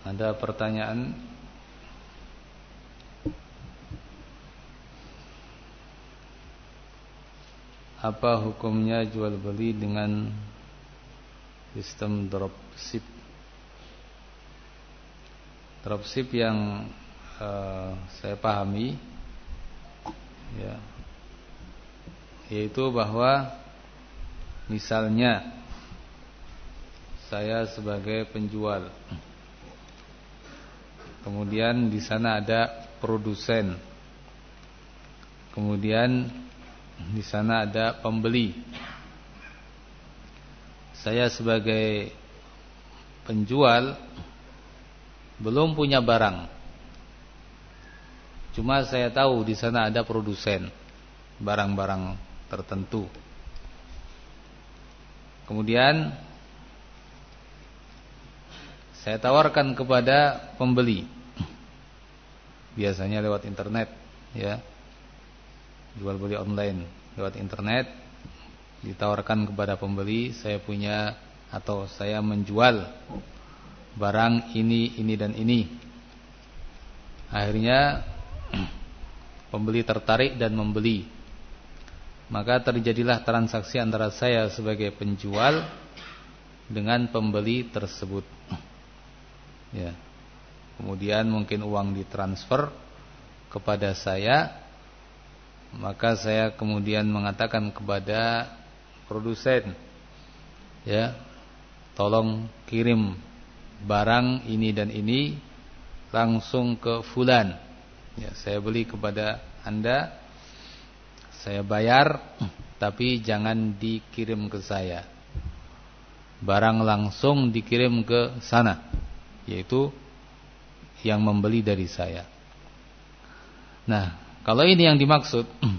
Ada pertanyaan? Apa hukumnya jual beli dengan sistem dropship? Dropship yang uh, saya pahami ya yaitu bahwa misalnya saya sebagai penjual Kemudian di sana ada produsen. Kemudian di sana ada pembeli. Saya sebagai penjual belum punya barang. Cuma saya tahu di sana ada produsen barang-barang tertentu. Kemudian saya tawarkan kepada pembeli. Biasanya lewat internet, ya. Jual beli online lewat internet ditawarkan kepada pembeli, saya punya atau saya menjual barang ini, ini dan ini. Akhirnya pembeli tertarik dan membeli. Maka terjadilah transaksi antara saya sebagai penjual dengan pembeli tersebut ya. Kemudian mungkin uang ditransfer kepada saya maka saya kemudian mengatakan kepada produsen ya tolong kirim barang ini dan ini langsung ke fulan. Ya saya beli kepada Anda saya bayar tapi jangan dikirim ke saya. Barang langsung dikirim ke sana yaitu yang membeli dari saya. Nah, kalau ini yang dimaksud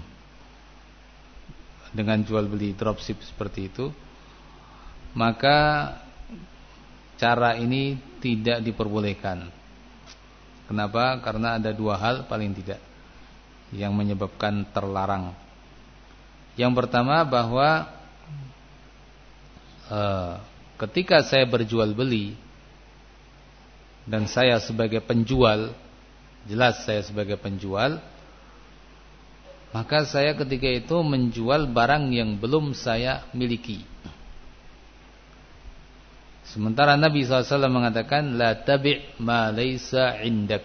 dengan jual beli dropship seperti itu, maka cara ini tidak diperbolehkan. Kenapa? Karena ada dua hal paling tidak yang menyebabkan terlarang. Yang pertama bahwa e, ketika saya berjual beli dan saya sebagai penjual jelas saya sebagai penjual maka saya ketika itu menjual barang yang belum saya miliki. Sementara Nabi SAW mengatakan la tabi' ma laysa indak.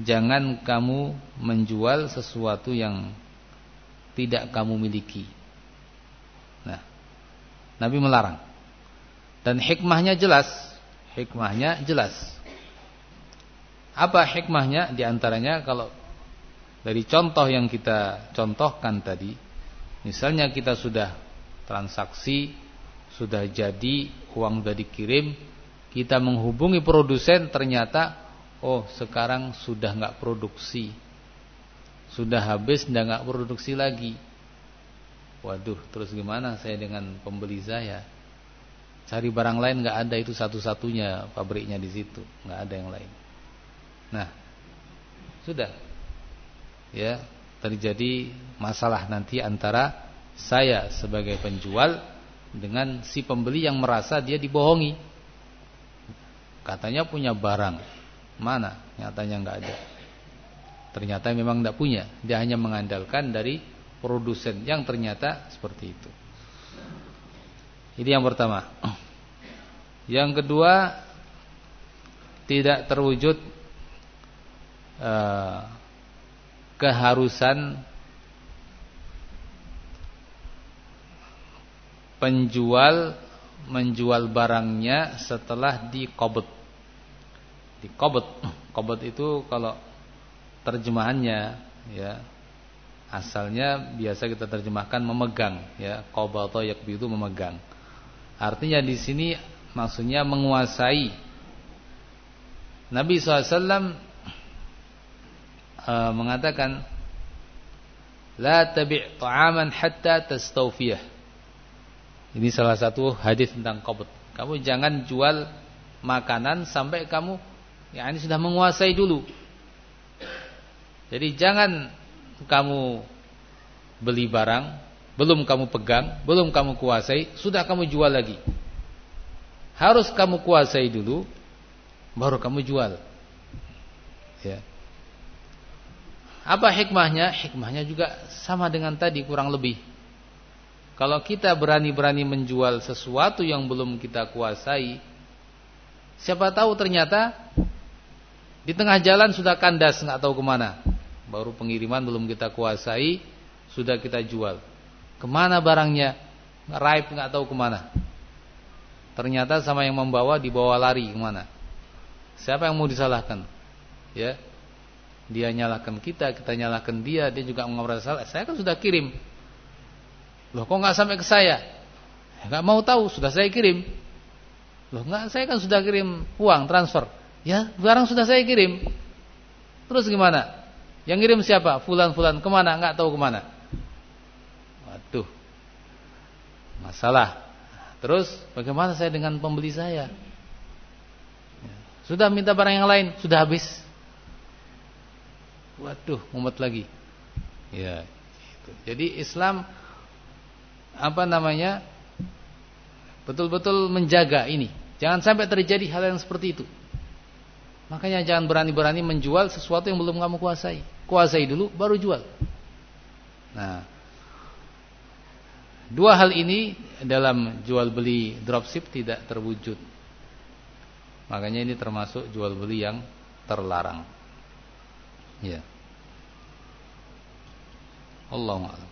Jangan kamu menjual sesuatu yang tidak kamu miliki. Nah Nabi melarang. Dan hikmahnya jelas Hikmahnya jelas. Apa hikmahnya? Di antaranya kalau dari contoh yang kita contohkan tadi, misalnya kita sudah transaksi, sudah jadi, uang sudah dikirim, kita menghubungi produsen ternyata oh sekarang sudah nggak produksi. Sudah habis dan nggak produksi lagi. Waduh, terus gimana saya dengan pembeli saya? Cari barang lain nggak ada itu satu-satunya pabriknya di situ, nggak ada yang lain. Nah, sudah, ya terjadi masalah nanti antara saya sebagai penjual dengan si pembeli yang merasa dia dibohongi. Katanya punya barang, mana? Nyatanya nggak ada. Ternyata memang tidak punya. Dia hanya mengandalkan dari produsen yang ternyata seperti itu. Ini yang pertama. Yang kedua tidak terwujud uh, keharusan penjual menjual barangnya setelah dikobot. Dikobot. Kobot itu kalau terjemahannya ya asalnya biasa kita terjemahkan memegang ya qabato yakbidu memegang Artinya di sini maksudnya menguasai. Nabi SAW uh, e, mengatakan, La tabi' ta'aman hatta tastawfiyah. Ini salah satu hadis tentang qabd. Kamu jangan jual makanan sampai kamu ya ini sudah menguasai dulu. Jadi jangan kamu beli barang belum kamu pegang, belum kamu kuasai, sudah kamu jual lagi. Harus kamu kuasai dulu, baru kamu jual. Ya. Apa hikmahnya? Hikmahnya juga sama dengan tadi kurang lebih. Kalau kita berani-berani menjual sesuatu yang belum kita kuasai, siapa tahu ternyata di tengah jalan sudah kandas nggak tahu ke mana. Baru pengiriman belum kita kuasai, sudah kita jual. Ke mana barangnya? Raib nggak tahu ke mana. Ternyata sama yang membawa dibawa lari ke mana? Siapa yang mau disalahkan? Ya, dia nyalahkan kita, kita nyalahkan dia, dia juga mengambil salah. Saya kan sudah kirim. Loh kok nggak sampai ke saya? Ya, nggak mau tahu, sudah saya kirim. Loh nggak, saya kan sudah kirim uang transfer. Ya, barang sudah saya kirim. Terus gimana? Yang kirim siapa? Fulan-fulan ke mana? Nggak tahu ke mana. Waduh, masalah. Terus bagaimana saya dengan pembeli saya? Ya, sudah minta barang yang lain, sudah habis. Waduh, mumet lagi. Ya, gitu. Jadi Islam apa namanya? Betul-betul menjaga ini. Jangan sampai terjadi hal yang seperti itu. Makanya jangan berani-berani menjual sesuatu yang belum kamu kuasai. Kuasai dulu baru jual. Nah, dua hal ini dalam jual beli dropship tidak terwujud. Makanya ini termasuk jual beli yang terlarang. Ya. Allah a'lam.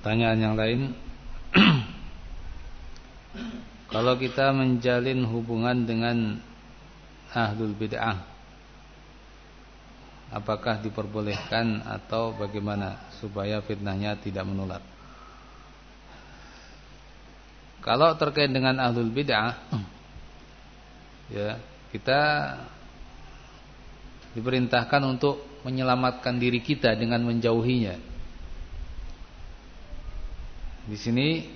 Pertanyaan yang lain Kalau kita menjalin hubungan dengan Ahlul bid'ah Apakah diperbolehkan Atau bagaimana Supaya fitnahnya tidak menular kalau terkait dengan ahlul bid'ah ya, kita diperintahkan untuk menyelamatkan diri kita dengan menjauhinya. Di sini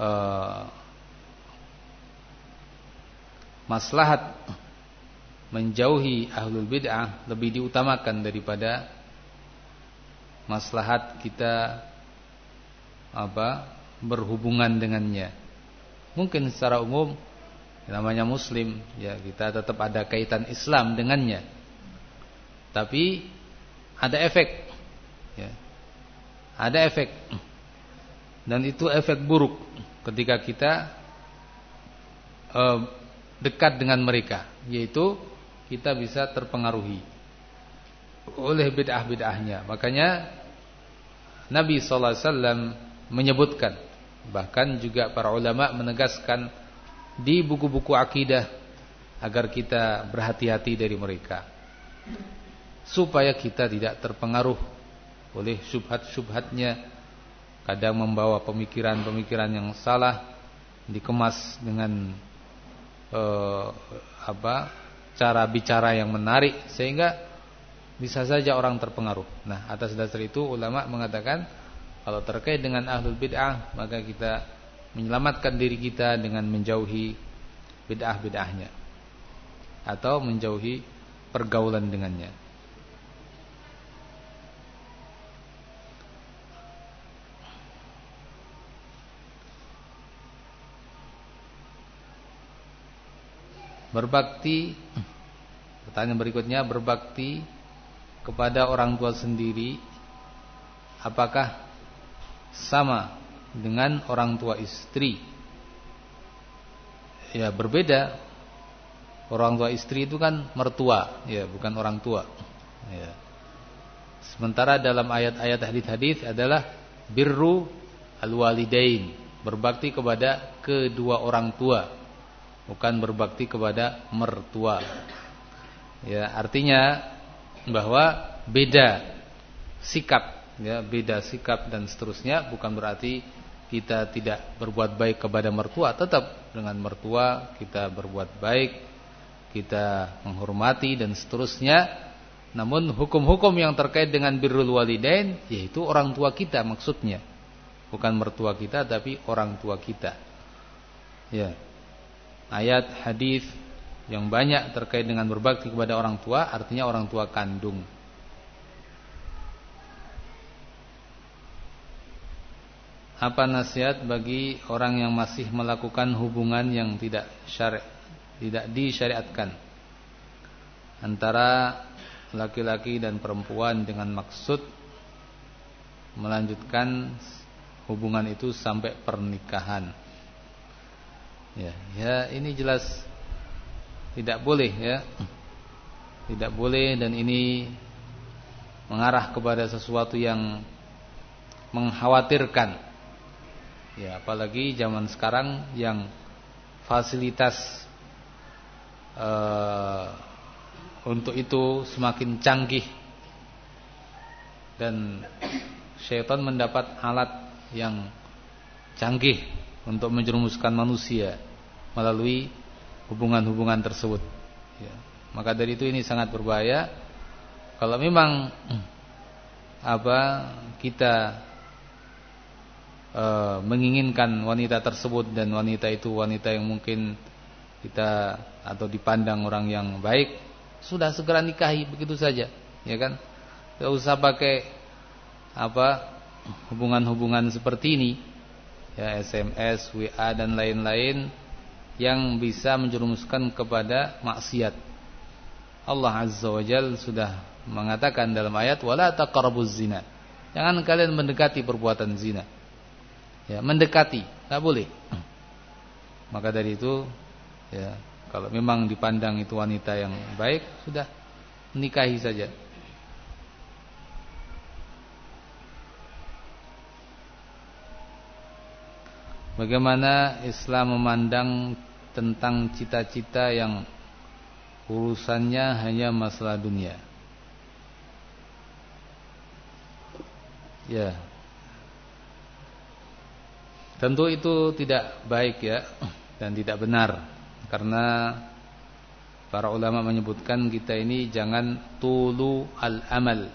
uh, maslahat menjauhi ahlul bid'ah lebih diutamakan daripada maslahat kita apa berhubungan dengannya. Mungkin secara umum namanya muslim ya kita tetap ada kaitan Islam dengannya. Tapi ada efek ya. Ada efek. Dan itu efek buruk ketika kita uh, dekat dengan mereka, yaitu kita bisa terpengaruhi oleh bid'ah-bid'ahnya. Makanya Nabi sallallahu alaihi wasallam menyebutkan Bahkan juga para ulama menegaskan di buku-buku akidah agar kita berhati-hati dari mereka. Supaya kita tidak terpengaruh oleh syubhat-syubhatnya kadang membawa pemikiran-pemikiran yang salah dikemas dengan uh, apa cara bicara yang menarik sehingga bisa saja orang terpengaruh. Nah, atas dasar itu ulama mengatakan kalau terkait dengan ahlul bid'ah maka kita menyelamatkan diri kita dengan menjauhi bid'ah-bid'ahnya atau menjauhi pergaulan dengannya. Berbakti Pertanyaan berikutnya Berbakti kepada orang tua sendiri Apakah sama dengan orang tua istri. Ya, berbeda. Orang tua istri itu kan mertua, ya, bukan orang tua. Ya. Sementara dalam ayat-ayat hadis-hadis adalah birru alwalidain, berbakti kepada kedua orang tua, bukan berbakti kepada mertua. Ya, artinya bahwa beda sikap ya beda sikap dan seterusnya bukan berarti kita tidak berbuat baik kepada mertua tetap dengan mertua kita berbuat baik kita menghormati dan seterusnya. Namun hukum-hukum yang terkait dengan birrul walidain yaitu orang tua kita maksudnya. Bukan mertua kita tapi orang tua kita. Ya ayat hadis yang banyak terkait dengan berbakti kepada orang tua artinya orang tua kandung apa nasihat bagi orang yang masih melakukan hubungan yang tidak syari tidak disyariatkan antara laki-laki dan perempuan dengan maksud melanjutkan hubungan itu sampai pernikahan. Ya, ya ini jelas tidak boleh ya. Tidak boleh dan ini mengarah kepada sesuatu yang mengkhawatirkan. Ya, apalagi zaman sekarang yang fasilitas uh, untuk itu semakin canggih dan syaitan mendapat alat yang canggih untuk menjerumuskan manusia melalui hubungan-hubungan tersebut. Ya. Maka dari itu ini sangat berbahaya. Kalau memang apa kita e, menginginkan wanita tersebut dan wanita itu wanita yang mungkin kita atau dipandang orang yang baik, sudah segera nikahi begitu saja, ya kan? Tidak usah pakai apa hubungan-hubungan seperti ini ya SMS, WA dan lain-lain yang bisa menjerumuskan kepada maksiat. Allah Azza wa Jal sudah mengatakan dalam ayat wala taqrabuz zina. Jangan kalian mendekati perbuatan zina. Ya, mendekati, enggak boleh. Maka dari itu ya, kalau memang dipandang itu wanita yang baik, sudah nikahi saja. Bagaimana Islam memandang tentang cita-cita yang urusannya hanya masalah dunia? Ya. Tentu itu tidak baik ya dan tidak benar karena para ulama menyebutkan kita ini jangan tulu al-amal.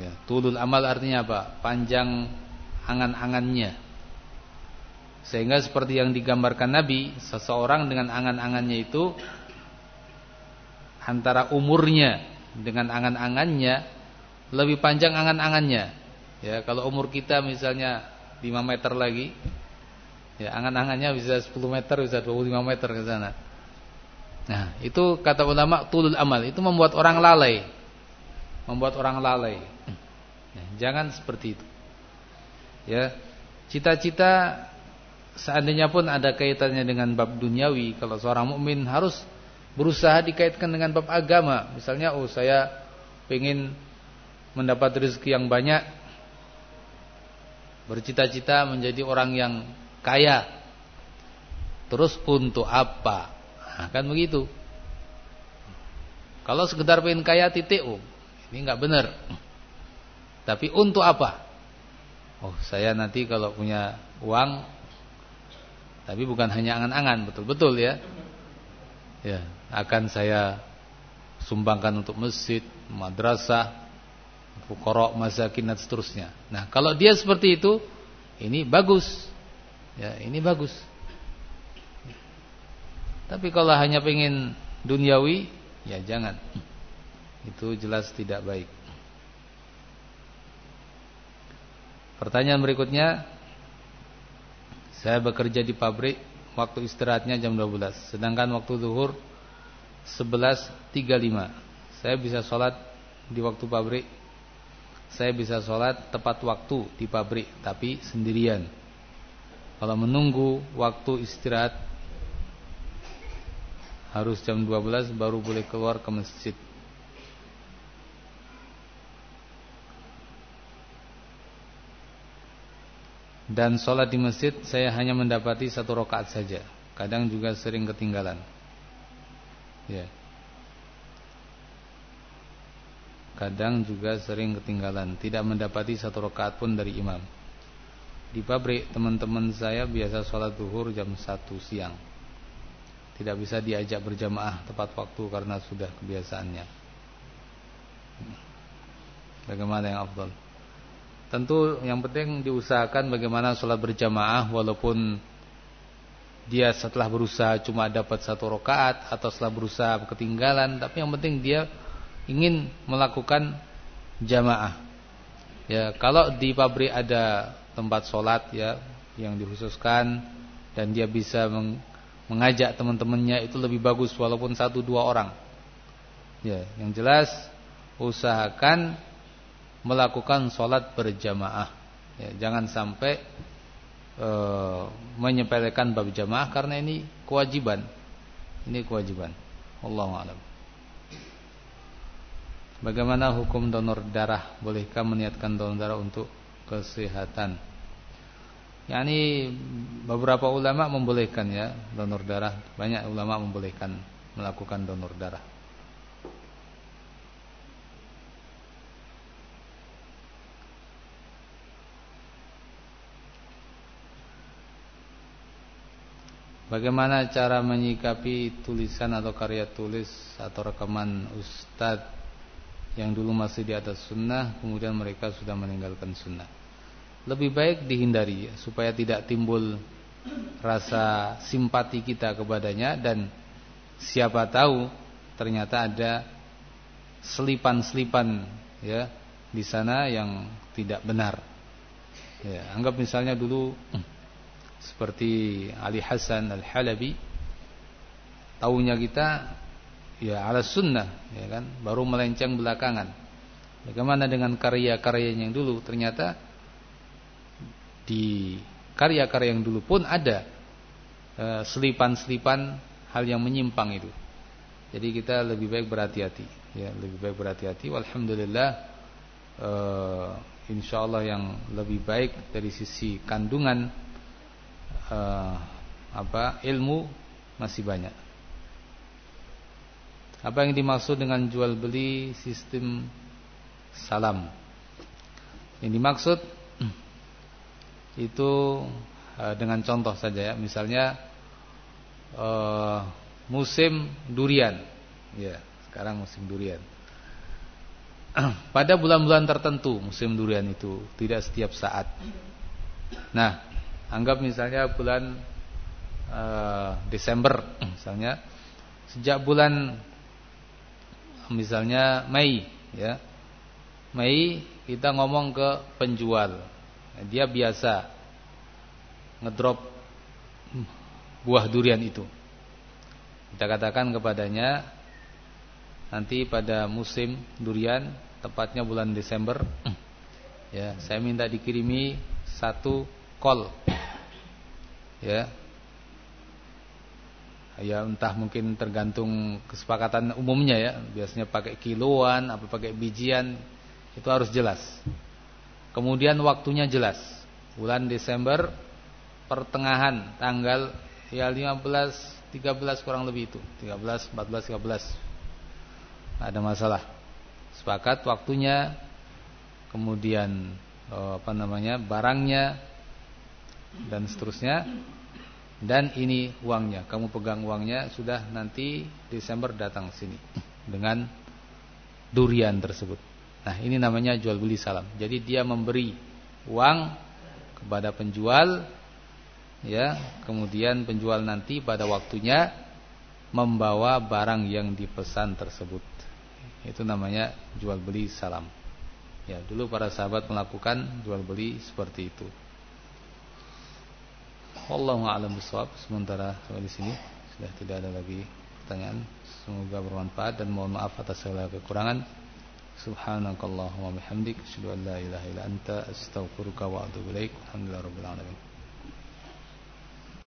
Ya, tulul amal artinya apa? Panjang angan-angannya. Sehingga seperti yang digambarkan Nabi, seseorang dengan angan-angannya itu antara umurnya dengan angan-angannya lebih panjang angan-angannya. Ya, kalau umur kita misalnya 5 meter lagi, ya angan-angannya bisa 10 meter, bisa 25 meter ke sana. Nah, itu kata ulama tulul amal, itu membuat orang lalai. Membuat orang lalai. Nah, jangan seperti itu. Ya, cita-cita seandainya pun ada kaitannya dengan bab duniawi, kalau seorang mukmin harus berusaha dikaitkan dengan bab agama. Misalnya, oh saya ingin mendapat rezeki yang banyak, bercita-cita menjadi orang yang kaya. Terus untuk apa? Nah, kan begitu. Kalau sekedar pengen kaya titik, oh, ini nggak benar. Tapi untuk apa? Oh saya nanti kalau punya uang Tapi bukan hanya angan-angan Betul-betul ya. Ya akan saya Sumbangkan untuk masjid Madrasah Fukorok, masakin dan seterusnya. Nah kalau dia seperti itu Ini bagus. Ya ini bagus. Tapi kalau hanya pengen duniawi Ya jangan. Itu jelas tidak baik Pertanyaan berikutnya Saya bekerja di pabrik Waktu istirahatnya jam 12 Sedangkan waktu zuhur 11.35 Saya bisa sholat di waktu pabrik Saya bisa sholat tepat waktu di pabrik Tapi sendirian. Kalau menunggu waktu istirahat Harus jam 12 baru boleh keluar ke masjid Dan sholat di masjid saya hanya mendapati satu rakaat saja. Kadang juga sering ketinggalan. Ya. Kadang juga sering ketinggalan, tidak mendapati satu rakaat pun dari imam. Di pabrik teman-teman saya biasa sholat duhur jam 1 siang. Tidak bisa diajak berjamaah tepat waktu karena sudah kebiasaannya. Bagaimana yang afdal? Tentu yang penting diusahakan bagaimana sholat berjamaah walaupun dia setelah berusaha cuma dapat satu rakaat atau setelah berusaha ketinggalan, tapi yang penting dia ingin melakukan jamaah. Ya, kalau di pabrik ada tempat sholat ya yang dikhususkan dan dia bisa meng mengajak teman-temannya itu lebih bagus walaupun satu dua orang. Ya, yang jelas usahakan melakukan sholat berjamaah. Ya, jangan sampai e, menyepelekan bab jamaah karena ini kewajiban. Ini kewajiban. Allah a'lam. Bagaimana hukum donor darah? Bolehkah meniatkan donor darah untuk kesehatan? Yani beberapa ulama membolehkan ya donor darah. Banyak ulama membolehkan melakukan donor darah. Bagaimana cara menyikapi tulisan atau karya tulis atau rekaman ustadz yang dulu masih di atas sunnah kemudian mereka sudah meninggalkan sunnah? Lebih baik dihindari supaya tidak timbul rasa simpati kita kepadanya dan siapa tahu ternyata ada selipan-selipan ya di sana yang tidak benar. Ya anggap misalnya dulu seperti Ali Hasan Al-Halabi. Tahunya kita ya ala sunnah ya kan? Baru melenceng belakangan. Bagaimana dengan karya-karyanya yang dulu? Ternyata di karya-karya yang dulu pun ada eh, selipan-selipan hal yang menyimpang itu. Jadi kita lebih baik berhati-hati ya lebih baik berhati-hati. Walhamdulillah uh, insyaallah yang lebih baik dari sisi kandungan uh, apa ilmu masih banyak apa yang dimaksud dengan jual beli sistem salam? Yang dimaksud itu eh, dengan contoh saja ya, misalnya uh, musim durian, ya sekarang musim durian. Pada bulan-bulan tertentu musim durian itu tidak setiap saat. Nah, anggap misalnya bulan uh, Desember, misalnya sejak bulan misalnya Mei ya. Mei kita ngomong ke penjual. Dia biasa ngedrop buah durian itu. Kita katakan kepadanya nanti pada musim durian tepatnya bulan Desember ya, saya minta dikirimi satu kol. Ya, ya entah mungkin tergantung kesepakatan umumnya ya. Biasanya pakai kiloan apa pakai bijian itu harus jelas. Kemudian waktunya jelas. Bulan Desember pertengahan tanggal ya 15 13 kurang lebih itu. 13 14 13 ada masalah. Sepakat waktunya kemudian oh, apa namanya barangnya dan seterusnya. Dan ini uangnya. Kamu pegang uangnya sudah nanti Desember datang sini dengan durian tersebut. Nah ini namanya jual beli salam. Jadi dia memberi uang kepada penjual ya kemudian penjual nanti pada waktunya membawa barang yang dipesan tersebut. Itu namanya jual beli salam. Ya dulu para sahabat melakukan jual beli seperti itu Wallahu a'lam bishawab. Sementara sampai di sini sudah tidak ada lagi pertanyaan. Semoga bermanfaat dan mohon maaf atas segala kekurangan. Subhanakallahumma bihamdik asyhadu an la ilaha illa anta astaghfiruka wa atubu ilaik. Alhamdulillahirabbil alamin.